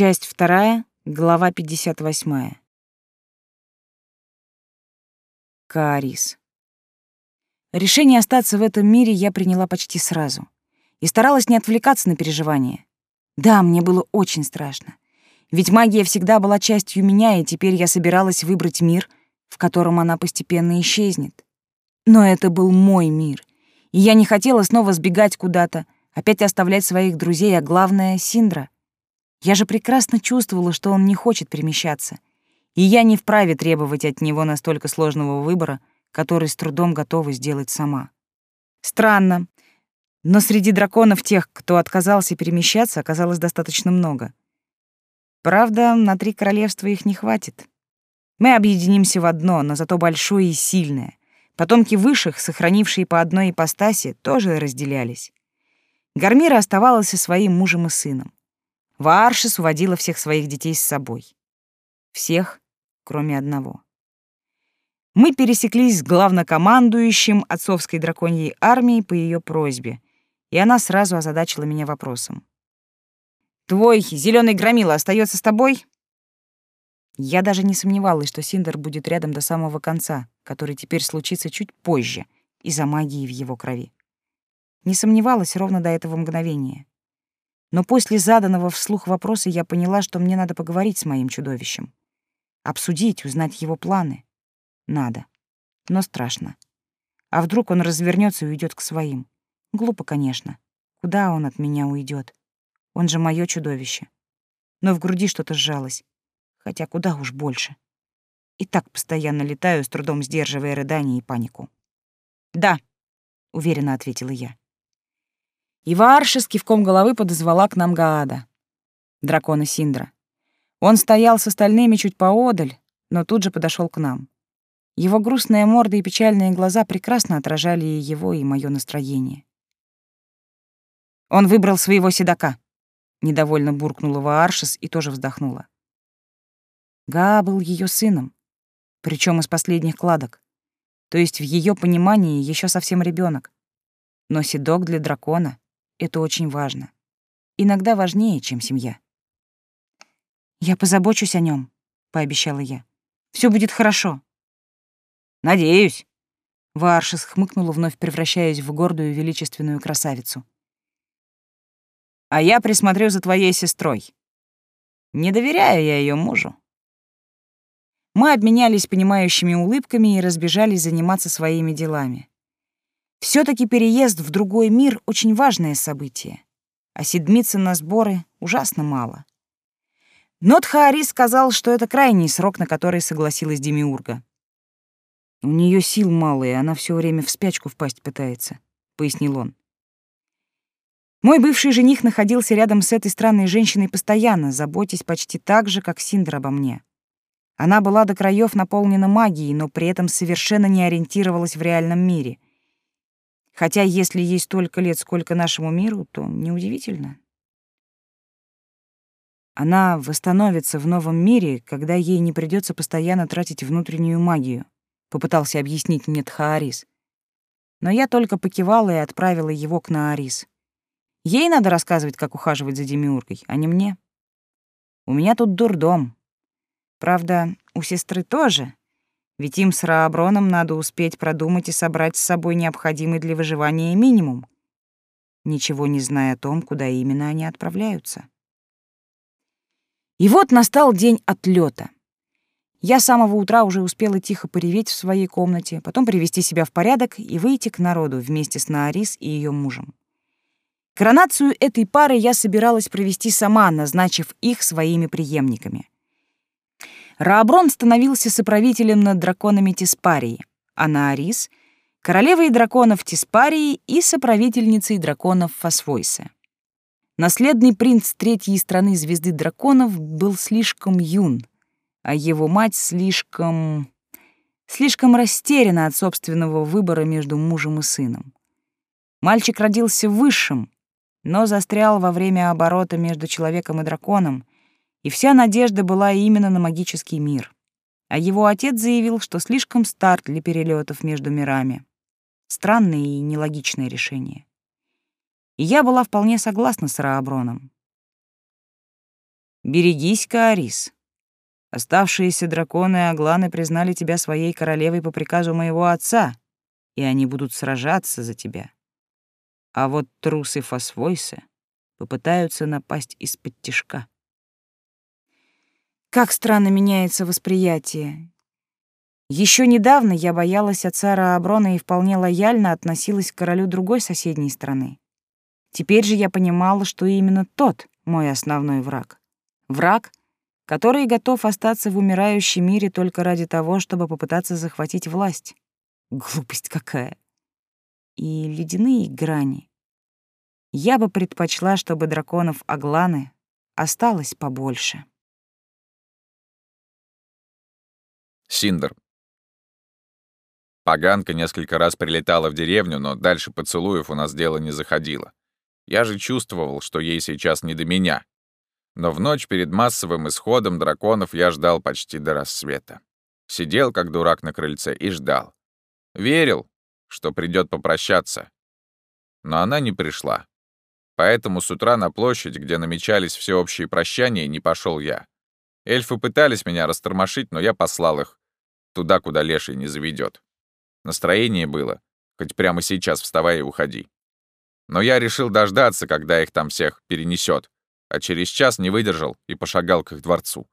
Часть вторая, глава 58. Каарис. Решение остаться в этом мире я приняла почти сразу и старалась не отвлекаться на переживания. Да, мне было очень страшно. Ведь магия всегда была частью меня, и теперь я собиралась выбрать мир, в котором она постепенно исчезнет. Но это был мой мир, и я не хотела снова сбегать куда-то, опять оставлять своих друзей, а главное — Синдра. Я же прекрасно чувствовала, что он не хочет перемещаться, и я не вправе требовать от него настолько сложного выбора, который с трудом готова сделать сама. Странно, но среди драконов тех, кто отказался перемещаться, оказалось достаточно много. Правда, на три королевства их не хватит. Мы объединимся в одно, но зато большое и сильное. Потомки высших, сохранившие по одной ипостаси, тоже разделялись. Гармира оставалась со своим мужем и сыном. Варшис уводила всех своих детей с собой. Всех, кроме одного. Мы пересеклись с главнокомандующим отцовской драконьей армией по ее просьбе, и она сразу озадачила меня вопросом. «Твой зеленый громила остается с тобой?» Я даже не сомневалась, что Синдер будет рядом до самого конца, который теперь случится чуть позже, из-за магии в его крови. Не сомневалась ровно до этого мгновения. Но после заданного вслух вопроса я поняла, что мне надо поговорить с моим чудовищем. Обсудить, узнать его планы. Надо. Но страшно. А вдруг он развернется и уйдет к своим? Глупо, конечно. Куда он от меня уйдет? Он же мое чудовище. Но в груди что-то сжалось. Хотя куда уж больше. И так постоянно летаю, с трудом сдерживая рыдания и панику. «Да», — уверенно ответила я. И Варша с кивком головы подозвала к нам Гаада, дракона Синдра. Он стоял с остальными чуть поодаль, но тут же подошел к нам. Его грустная морда и печальные глаза прекрасно отражали и его, и мое настроение. Он выбрал своего седока. Недовольно буркнула Вааршис и тоже вздохнула. Гаа был ее сыном, причем из последних кладок. То есть в ее понимании еще совсем ребенок. Но седок для дракона это очень важно. Иногда важнее, чем семья. «Я позабочусь о нем, пообещала я. Все будет хорошо». «Надеюсь». Варшис хмыкнула, вновь превращаясь в гордую величественную красавицу. «А я присмотрю за твоей сестрой. Не доверяю я ее мужу». Мы обменялись понимающими улыбками и разбежались заниматься своими делами все таки переезд в другой мир — очень важное событие, а седмицы на сборы ужасно мало. Но Тхаари сказал, что это крайний срок, на который согласилась Демиурга. «У нее сил мало, и она все время в спячку впасть пытается», — пояснил он. Мой бывший жених находился рядом с этой странной женщиной постоянно, заботясь почти так же, как Синдра обо мне. Она была до краев наполнена магией, но при этом совершенно не ориентировалась в реальном мире — Хотя если ей столько лет, сколько нашему миру, то неудивительно. Она восстановится в новом мире, когда ей не придется постоянно тратить внутреннюю магию, попытался объяснить мне Тхаарис. Но я только покивала и отправила его к Наарис. Ей надо рассказывать, как ухаживать за Демиургой, а не мне. У меня тут дурдом. Правда, у сестры тоже, ведь им с Рааброном надо успеть продумать и собрать с собой необходимый для выживания минимум, ничего не зная о том, куда именно они отправляются. И вот настал день отлета. Я с самого утра уже успела тихо пореветь в своей комнате, потом привести себя в порядок и выйти к народу вместе с Наарис и ее мужем. Коронацию этой пары я собиралась провести сама, назначив их своими преемниками. Рааброн становился соправителем над драконами Тиспарии, а Наарис — королевой драконов Тиспарии и соправительницей драконов Фосфойса. Наследный принц третьей страны звезды драконов был слишком юн, а его мать слишком... слишком растеряна от собственного выбора между мужем и сыном. Мальчик родился высшим, но застрял во время оборота между человеком и драконом, и вся надежда была именно на магический мир. А его отец заявил, что слишком стар для перелетов между мирами. Странное и нелогичное решение. И я была вполне согласна с Рааброном. Берегись, Каарис. Оставшиеся драконы и агланы признали тебя своей королевой по приказу моего отца, и они будут сражаться за тебя. А вот трусы Фосвойса попытаются напасть из-под тишка. Как странно меняется восприятие. Еще недавно я боялась отца Рааброна и вполне лояльно относилась к королю другой соседней страны. Теперь же я понимала, что именно тот мой основной враг. Враг, который готов остаться в умирающем мире только ради того, чтобы попытаться захватить власть. Глупость какая. И ледяные грани. Я бы предпочла, чтобы драконов Агланы осталось побольше. Синдер. Поганка несколько раз прилетала в деревню, но дальше поцелуев у нас дело не заходило. Я же чувствовал, что ей сейчас не до меня. Но в ночь перед массовым исходом драконов я ждал почти до рассвета. Сидел, как дурак на крыльце, и ждал. Верил, что придет попрощаться. Но она не пришла. Поэтому с утра на площадь, где намечались всеобщие прощания, не пошел я. Эльфы пытались меня растормошить, но я послал их туда, куда леший не заведет. Настроение было, хоть прямо сейчас вставай и уходи. Но я решил дождаться, когда их там всех перенесет, а через час не выдержал и пошагал к их дворцу.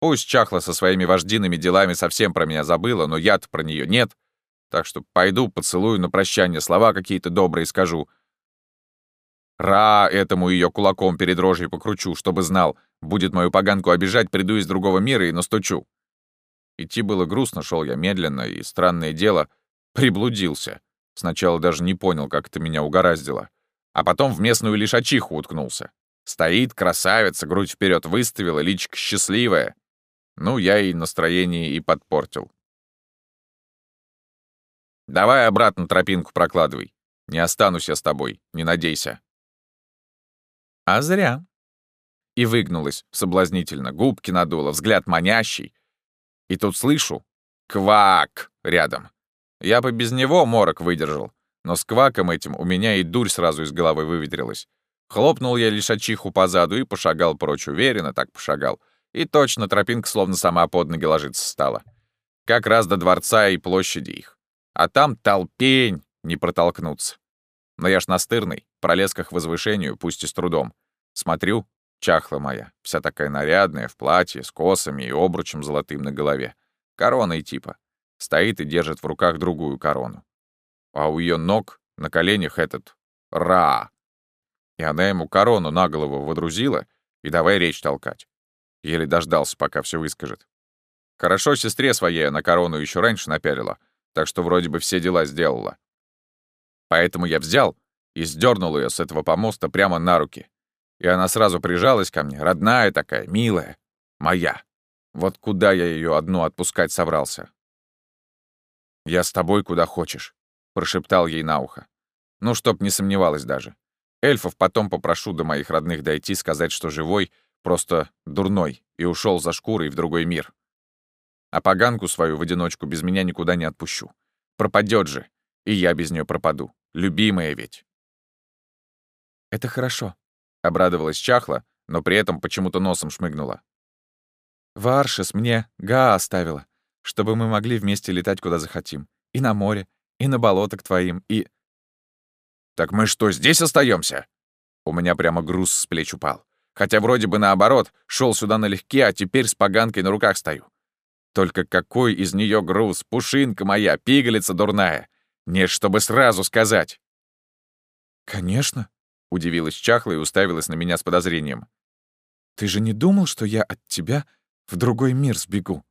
Пусть Чахла со своими вождиными делами совсем про меня забыла, но я-то про нее нет, так что пойду, поцелую на прощание, слова какие-то добрые скажу. Ра этому ее кулаком перед рожей покручу, чтобы знал, будет мою поганку обижать, приду из другого мира и настучу. Идти было грустно, шел я медленно, и, странное дело, приблудился. Сначала даже не понял, как это меня угораздило. А потом в местную лишачиху уткнулся. Стоит, красавица, грудь вперед выставила, личико счастливая. Ну, я и настроение и подпортил. Давай обратно тропинку прокладывай. Не останусь я с тобой, не надейся. А зря. И выгнулась соблазнительно, губки надула, взгляд манящий. И тут слышу «Квак!» рядом. Я бы без него морок выдержал, но с кваком этим у меня и дурь сразу из головы выветрилась. Хлопнул я лишачиху по заду и пошагал прочь, уверенно так пошагал. И точно тропинка словно сама под ноги ложиться стала. Как раз до дворца и площади их. А там толпень, не протолкнуться. Но я ж настырный, пролез к их возвышению, пусть и с трудом. Смотрю, Чахла моя, вся такая нарядная, в платье, с косами и обручем золотым на голове. Короной типа. Стоит и держит в руках другую корону. А у ее ног на коленях этот Ра. И она ему корону на голову водрузила и давай речь толкать. Еле дождался, пока все выскажет. Хорошо сестре своей она корону еще раньше напялила, так что вроде бы все дела сделала. Поэтому я взял и сдернул ее с этого помоста прямо на руки. И она сразу прижалась ко мне, родная такая, милая, моя. Вот куда я ее одну отпускать собрался? «Я с тобой куда хочешь», — прошептал ей на ухо. Ну, чтоб не сомневалась даже. Эльфов потом попрошу до моих родных дойти, сказать, что живой, просто дурной, и ушел за шкурой в другой мир. А поганку свою в одиночку без меня никуда не отпущу. Пропадет же, и я без нее пропаду. Любимая ведь. Это хорошо, Обрадовалась Чахла, но при этом почему-то носом шмыгнула. «Варшес мне Га оставила, чтобы мы могли вместе летать куда захотим. И на море, и на болото к твоим, и...» «Так мы что, здесь остаемся? У меня прямо груз с плеч упал. Хотя вроде бы наоборот, шел сюда налегке, а теперь с поганкой на руках стою. Только какой из нее груз, пушинка моя, пигалица дурная. Нет, чтобы сразу сказать. «Конечно», Удивилась Чахла и уставилась на меня с подозрением. «Ты же не думал, что я от тебя в другой мир сбегу?»